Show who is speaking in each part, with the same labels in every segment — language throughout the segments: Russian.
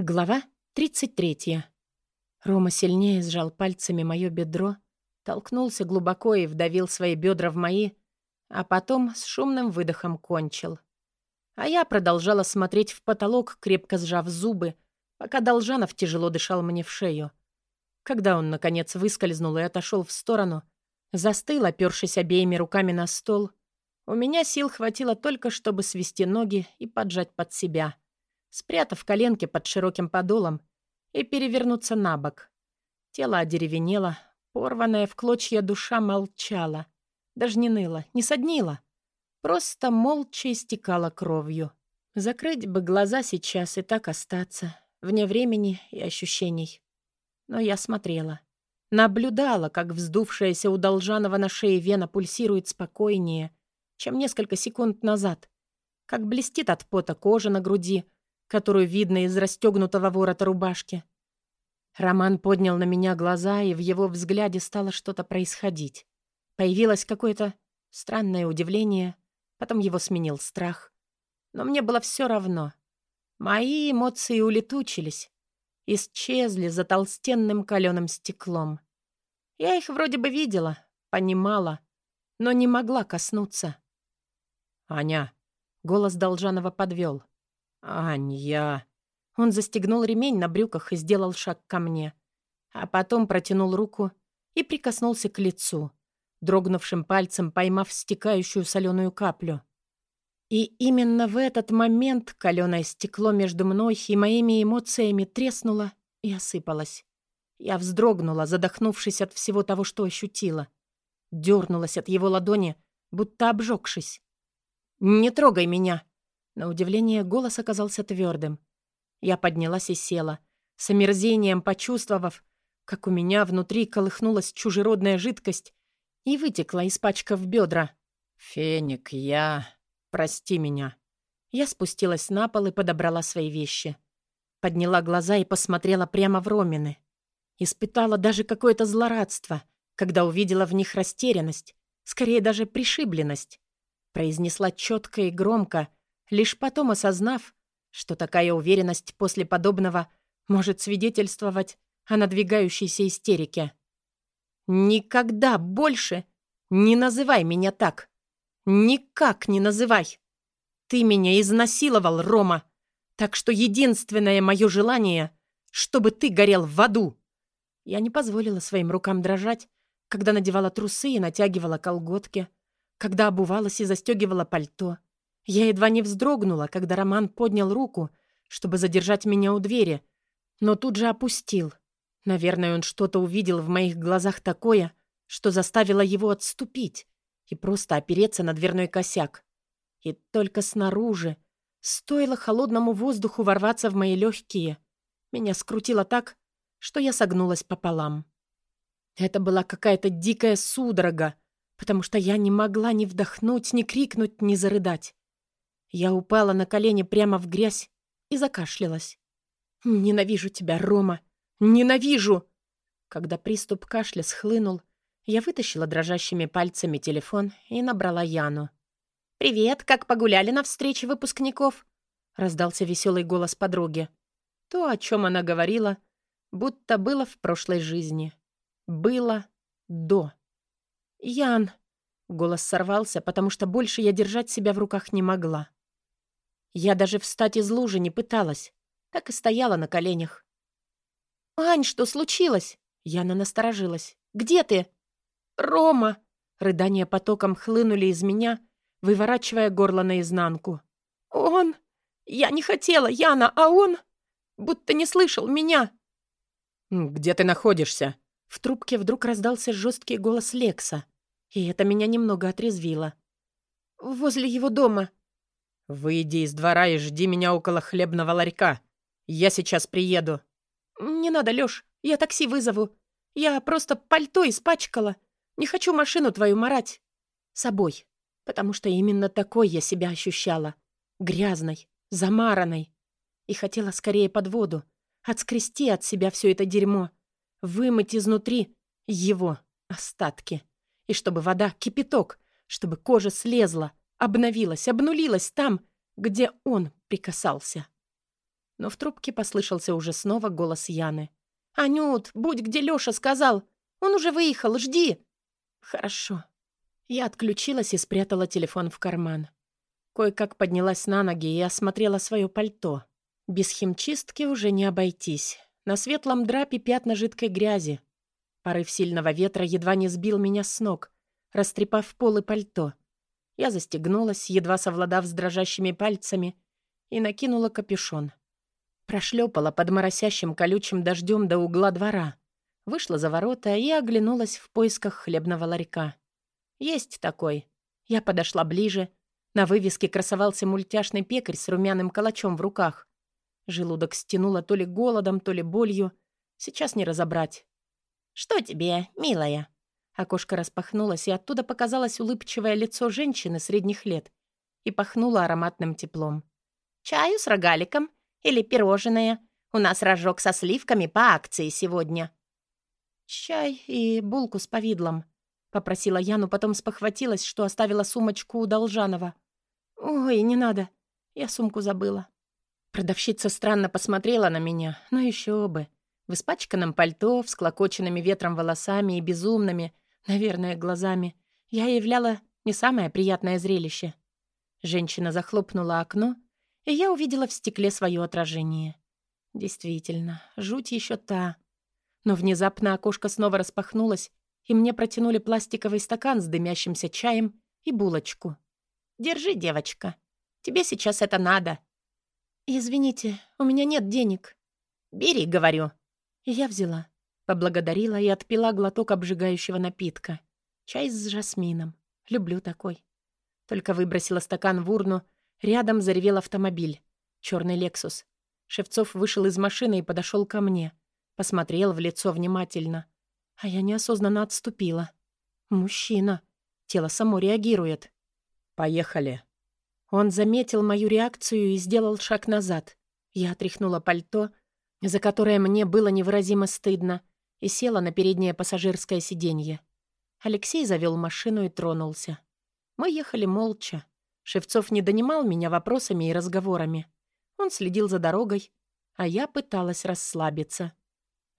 Speaker 1: Глава 33. Рома сильнее сжал пальцами мое бедро, толкнулся глубоко и вдавил свои бедра в мои, а потом с шумным выдохом кончил. А я продолжала смотреть в потолок, крепко сжав зубы, пока Должанов тяжело дышал мне в шею. Когда он, наконец, выскользнул и отошел в сторону, застыл, опершись обеими руками на стол, у меня сил хватило только, чтобы свести ноги и поджать под себя — спрятав коленки под широким подолом и перевернуться на бок. Тело одеревенело, порванная в клочья душа молчала. Даже не ныла, не соднила. Просто молча истекала кровью. Закрыть бы глаза сейчас и так остаться, вне времени и ощущений. Но я смотрела. Наблюдала, как вздувшаяся у Должанова на шее вена пульсирует спокойнее, чем несколько секунд назад. Как блестит от пота кожа на груди, которую видно из расстегнутого ворота рубашки. Роман поднял на меня глаза, и в его взгляде стало что-то происходить. Появилось какое-то странное удивление, потом его сменил страх. Но мне было все равно. Мои эмоции улетучились, исчезли за толстенным каленым стеклом. Я их вроде бы видела, понимала, но не могла коснуться. «Аня!» — голос Должанова подвел. «Ань, я...» Он застегнул ремень на брюках и сделал шаг ко мне. А потом протянул руку и прикоснулся к лицу, дрогнувшим пальцем поймав стекающую соленую каплю. И именно в этот момент каленое стекло между мной и моими эмоциями треснуло и осыпалось. Я вздрогнула, задохнувшись от всего того, что ощутила. Дернулась от его ладони, будто обжегшись. «Не трогай меня!» На удивление, голос оказался твердым. Я поднялась и села, с омерзением почувствовав, как у меня внутри колыхнулась чужеродная жидкость и вытекла, испачкав бедра. «Феник, я... Прости меня». Я спустилась на пол и подобрала свои вещи. Подняла глаза и посмотрела прямо в Ромины. Испытала даже какое-то злорадство, когда увидела в них растерянность, скорее даже пришибленность. Произнесла четко и громко, лишь потом осознав, что такая уверенность после подобного может свидетельствовать о надвигающейся истерике. «Никогда больше не называй меня так! Никак не называй! Ты меня изнасиловал, Рома, так что единственное мое желание, чтобы ты горел в аду!» Я не позволила своим рукам дрожать, когда надевала трусы и натягивала колготки, когда обувалась и застегивала пальто, я едва не вздрогнула, когда Роман поднял руку, чтобы задержать меня у двери, но тут же опустил. Наверное, он что-то увидел в моих глазах такое, что заставило его отступить и просто опереться на дверной косяк. И только снаружи, стоило холодному воздуху ворваться в мои легкие, меня скрутило так, что я согнулась пополам. Это была какая-то дикая судорога, потому что я не могла ни вдохнуть, ни крикнуть, ни зарыдать. Я упала на колени прямо в грязь и закашлялась. «Ненавижу тебя, Рома! Ненавижу!» Когда приступ кашля схлынул, я вытащила дрожащими пальцами телефон и набрала Яну. «Привет, как погуляли на встрече выпускников?» раздался веселый голос подруги. То, о чем она говорила, будто было в прошлой жизни. Было до. «Ян!» Голос сорвался, потому что больше я держать себя в руках не могла. Я даже встать из лужи не пыталась. Так и стояла на коленях. «Ань, что случилось?» Яна насторожилась. «Где ты?» «Рома!» Рыдания потоком хлынули из меня, выворачивая горло наизнанку. «Он! Я не хотела, Яна, а он! Будто не слышал меня!»
Speaker 2: «Где ты находишься?»
Speaker 1: В трубке вдруг раздался жесткий голос Лекса, и это меня немного отрезвило. «Возле его дома.
Speaker 2: «Выйди из двора и жди меня около хлебного ларька. Я сейчас приеду».
Speaker 1: «Не надо, Лёш, я такси вызову. Я просто пальто испачкала. Не хочу машину твою марать. Собой. Потому что именно такой я себя ощущала. Грязной, замаранной. И хотела скорее под воду. Отскрести от себя все это дерьмо. Вымыть изнутри его остатки. И чтобы вода, кипяток, чтобы кожа слезла, обновилась, обнулилась там, где он прикасался. Но в трубке послышался уже снова голос Яны. «Анют, будь где Лёша сказал! Он уже выехал, жди!» «Хорошо». Я отключилась и спрятала телефон в карман. Кое-как поднялась на ноги и осмотрела свое пальто. Без химчистки уже не обойтись. На светлом драпе пятна жидкой грязи. Порыв сильного ветра едва не сбил меня с ног, растрепав пол и пальто. Я застегнулась, едва совладав с дрожащими пальцами, и накинула капюшон. Прошлепала под моросящим колючим дождем до угла двора. Вышла за ворота и оглянулась в поисках хлебного ларька. Есть такой. Я подошла ближе. На вывеске красовался мультяшный пекарь с румяным калачом в руках. Желудок стянуло то ли голодом, то ли болью. Сейчас не разобрать. «Что тебе, милая?» Окошко распахнулось, и оттуда показалось улыбчивое лицо женщины средних лет и пахнуло ароматным теплом. «Чаю с рогаликом или пирожное? У нас рожок со сливками по акции сегодня». «Чай и булку с повидлом», — попросила я, но потом спохватилась, что оставила сумочку у Должанова. «Ой, не надо, я сумку забыла». Продавщица странно посмотрела на меня, но еще бы. В испачканном пальто, всклокоченными ветром волосами и безумными, наверное, глазами, я являла не самое приятное зрелище. Женщина захлопнула окно, и я увидела в стекле свое отражение. Действительно, жуть еще та. Но внезапно окошко снова распахнулось, и мне протянули пластиковый стакан с дымящимся чаем и булочку. «Держи, девочка. Тебе сейчас это надо. «Извините, у меня нет денег». «Бери, — говорю». Я взяла, поблагодарила и отпила глоток обжигающего напитка. Чай с жасмином. Люблю такой. Только выбросила стакан в урну, рядом заревел автомобиль. Черный «Лексус». Шевцов вышел из машины и подошел ко мне. Посмотрел в лицо внимательно. А я неосознанно отступила. «Мужчина. Тело само реагирует». «Поехали», он заметил мою реакцию и сделал шаг назад. Я отряхнула пальто, за которое мне было невыразимо стыдно, и села на переднее пассажирское сиденье. Алексей завел машину и тронулся. Мы ехали молча. Шевцов не донимал меня вопросами и разговорами. Он следил за дорогой, а я пыталась расслабиться.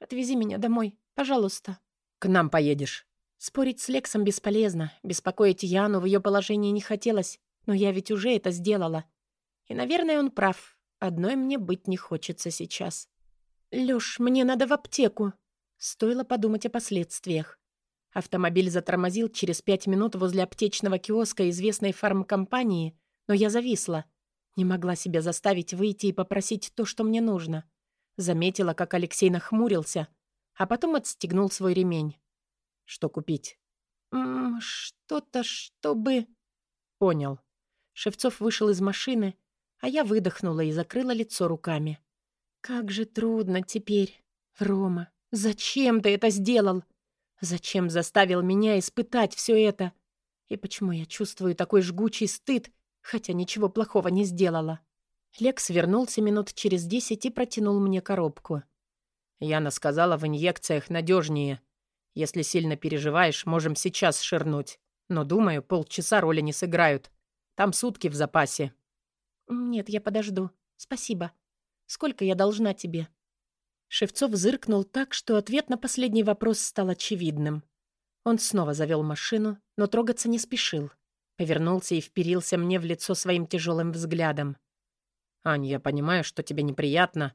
Speaker 1: «Отвези меня домой, пожалуйста». «К нам поедешь». Спорить с Лексом бесполезно. Беспокоить Яну в ее положении не хотелось. Но я ведь уже это сделала. И, наверное, он прав. Одной мне быть не хочется сейчас. «Лёш, мне надо в аптеку». Стоило подумать о последствиях. Автомобиль затормозил через пять минут возле аптечного киоска известной фармкомпании, но я зависла. Не могла себя заставить выйти и попросить то, что мне нужно. Заметила, как Алексей нахмурился, а потом отстегнул свой ремень. «Что купить?» «Что-то, чтобы...» «Понял. Шевцов вышел из машины, а я выдохнула и закрыла лицо руками. «Как же трудно теперь. Рома, зачем ты это сделал? Зачем заставил меня испытать все это? И почему я чувствую такой жгучий стыд, хотя ничего плохого не сделала?» Лекс вернулся минут через десять и протянул мне коробку. Яна сказала, в инъекциях надежнее. Если сильно переживаешь, можем сейчас ширнуть. Но, думаю, полчаса роли не сыграют. Там сутки в запасе». «Нет, я подожду. Спасибо. Сколько я должна тебе?» Шевцов зыркнул так, что ответ на последний вопрос стал очевидным. Он снова завел машину, но трогаться не спешил. Повернулся и вперился мне в лицо своим тяжелым взглядом. «Ань, я понимаю, что тебе неприятно,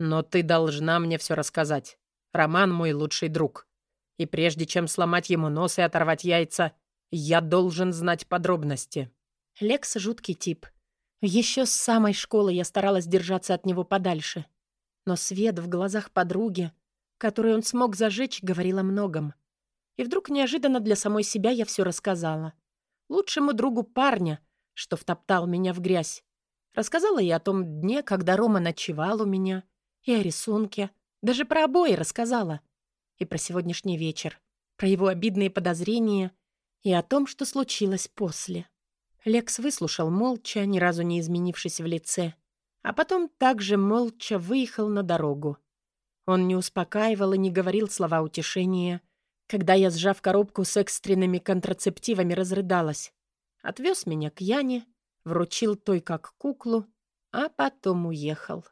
Speaker 1: но ты должна мне все рассказать. Роман мой лучший друг. И прежде чем сломать ему нос и оторвать яйца, я должен знать подробности». Лекс — жуткий тип. Еще с самой школы я старалась держаться от него подальше. Но свет в глазах подруги, который он смог зажечь, говорил о многом. И вдруг неожиданно для самой себя я все рассказала. Лучшему другу парня, что втоптал меня в грязь. Рассказала я о том дне, когда Рома ночевал у меня, и о рисунке. Даже про обои рассказала. И про сегодняшний вечер, про его обидные подозрения и о том, что случилось после. Лекс выслушал молча, ни разу не изменившись в лице, а потом также молча выехал на дорогу. Он не успокаивал и не говорил слова утешения, когда я, сжав коробку с экстренными контрацептивами, разрыдалась. Отвез меня к Яне, вручил той как куклу, а потом уехал.